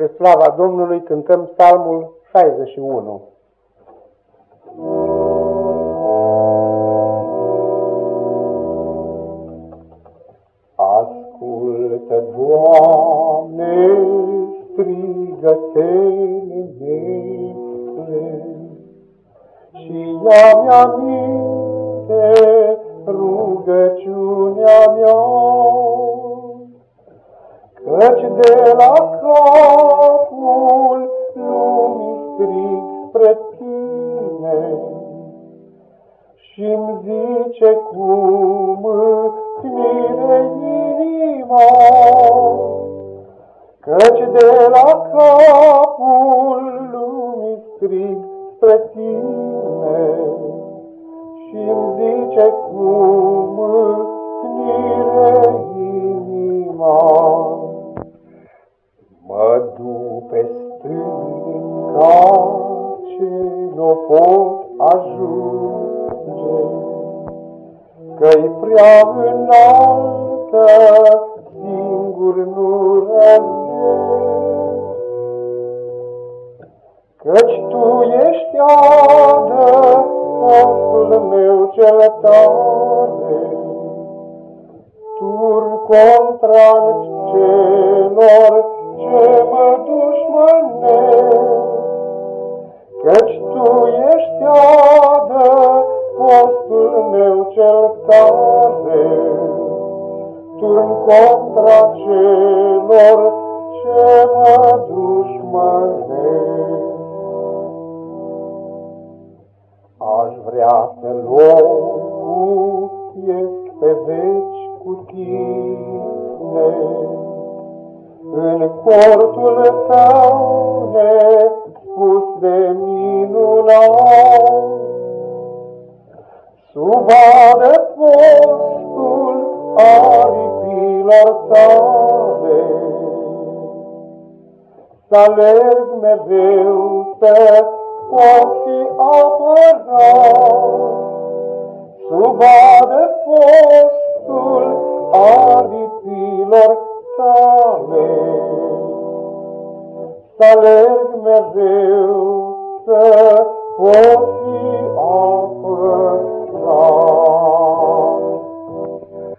Spre slava Domnului cântăm psalmul 61. Ascultă, Doamne, strigătele mele și ia-mi aminte rugăciunea mea, căci de la zice cum mire inima, căci de la capul lumii strig spre tine și-mi zice cum mire inima. Mă duc pe stânga ce nu pot ajunge, Că-i prea înaltă, singur nu răzbesc. Căci Tu ești adă, postul meu cel tare, Tur contra celor contra celor ce mă dușmănesc. Aș vrea să locuiesc pe veci cu Tine, în cortul tău nespus de minunat. Sub adăpostul aripilor tale, Să alerg mereu să pot fi apărat. Sub adăpostul aripilor tale, Să alerg mereu să pot fi